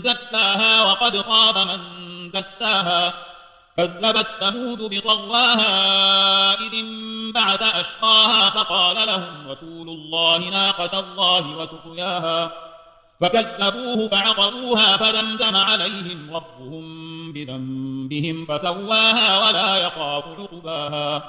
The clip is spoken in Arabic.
زكاها وقد خاب من دساها. كذبت ثمود بطغواها إذ بعد أشقاها فقال لهم رسول الله ناقة الله وسقياها. فكذبوه فعقروها فدمدم عليهم ربهم بذنبهم فسواها ولا يخاف عقباها.